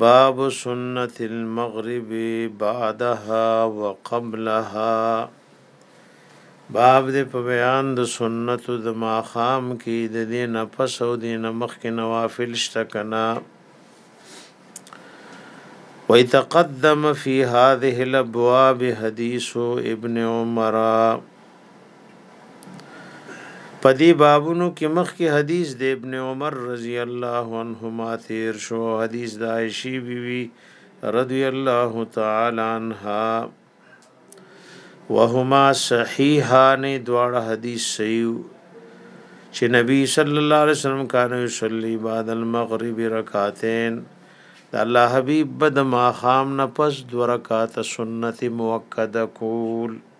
باب سنت المغرب بعدها وقبلها باب دې په بیان د سنت د ماخام کې د دې نه پس او دې نه مخ کې نوافل شته کنا ويتقدم في هذه الابواب حديث ابن عمر په دې بابونو کې مخکې حدیث د ابن عمر رضی الله عنهما تیر شو حدیث د عائشې بیوی رضی الله تعالی عنها وهما صحیحان دواړه حدیث صحیح چې نبی صلی الله علیه وسلم کان یصلی بعد المغرب رکعتین د الله حبیب بد ما خام نه پس دو رکعات سنت مؤکده کول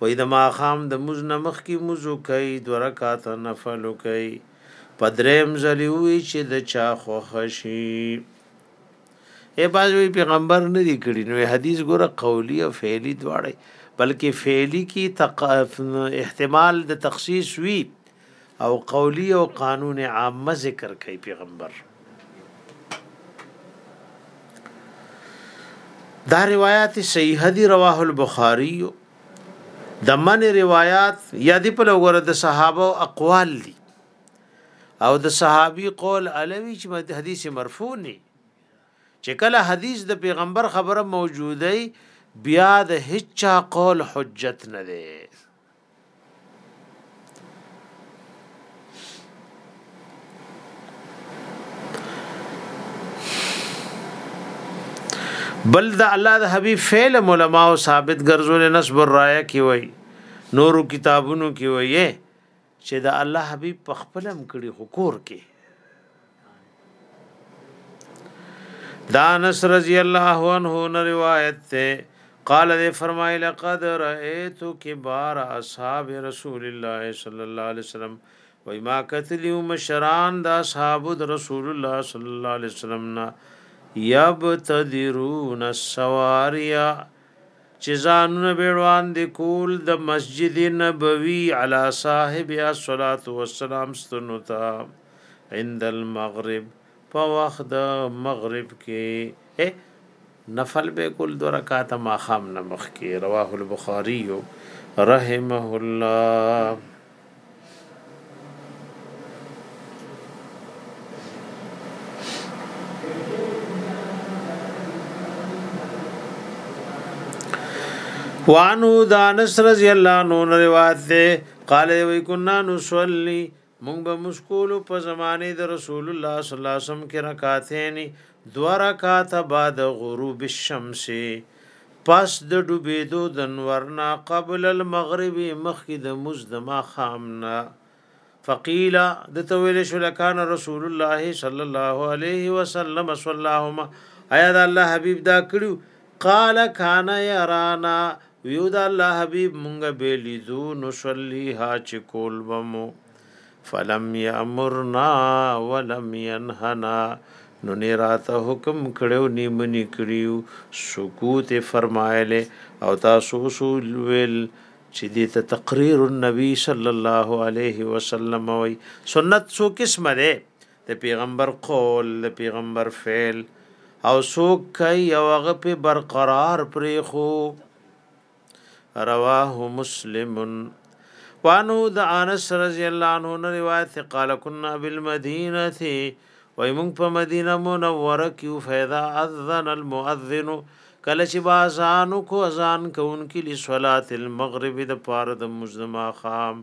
وای د ماخام د موز نمخ کی موزو کوي دو رکعات نفل کوي پدریم زلی وی چې د چا خوخشی اے باز وی پیغمبر نه دی کړی نو حدیث ګره قولی او فعلی دواړي بلکې فعلی کی تق... احتمال د تخصیص وی او قولی او قانون عامه ذکر کوي پیغمبر دا روایت صحیح دی رواه البخاری د من روایت یا دی په لور د صحابه اقوال دي او د صحابي قول علوی چې حدیث مرفوع نه چې کله حدیث د پیغمبر خبره موجوده بیا د هیڅ قول حجت نه دی بل د الله د حبيب فعل علماء او ثابت ګرځول نسب الرايه کی وای نورو کتابونو کی وای چې د الله حبيب په خپلم کړي حکور کې دا انس رضی الله عنه نه روایت ته قال دې فرمایله قد رأيت كبار اصحاب رسول الله صلی الله علیه وسلم وای ما کتلی مشران د اصحاب رسول الله صلی الله علیه وسلم نا یبتدرون السواریا چی ځانونه به ړواندی کول د مسجد نبوی علی صاحب الصلوة والسلام ستنو ته عند المغرب په وخت د مغرب کی اے نفل به کول دو رکعات ما خام نمخ کی رواه البخاری رحمه الله وانو دانس رضی الله عنه روایت ده قال وی کنا نصلی مونږ به مشکول په زمانه د رسول الله صلی الله علیه وسلم کې رکعتین دوه رکعته بعد غروب الشمس پس د ډوبېدو د نور نه قبل المغرب مخکې د مز د ماخام نه فقیل د تویل شو لکان رسول الله صلی الله علیه وسلم صلی اللهما ایا د الله حبیب دا کړو قال کان یرانا ویو د الله حبیب مونږ به لیدو نصلیها چې کول بمو فلم یامرنا ولم ینهنا نو نه راته حکم کړو نی منی کړیو سکوت فرمایله او تاسو اصول ویل چې دې ته تقریر النبی صلی الله علیه وسلم وی سنت څو قسمه ده د پیغمبر قول د پیغمبر فعل او څوک کوي او هغه په برقرار پرې خو رواه مسلم وانه د انس رضی الله عنه نه روایت ته قال كنا بالمدینه وای مونږ په مدینه منوره کې فیضا اذن المؤذن کله چې بازان کو اذان کوونکی لصلات المغرب د پاره د مزما خام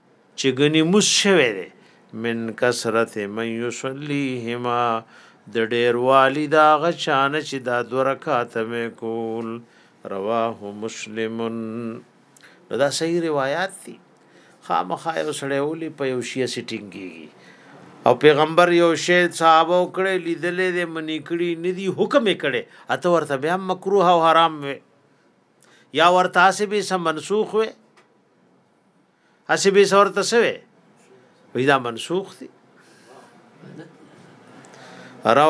چې ګنی موس شوه دی من کثرت من یصلیهما د ډیر والی دا غچانه چې دا دو رکعات مې کول رواه مسلمن دا صحیح روایت دي خامخا یو سړی ولي په یو شی سټینګيږي او پیغمبر یو شی صحابه کړي لیدلې دې منی کړي ندي حکم کړي اته ورته بیا مکروه او حرام وي یا ورته سه به سم منسوخ وي اسی به سور ته سوي وې دا منسوخ دي روا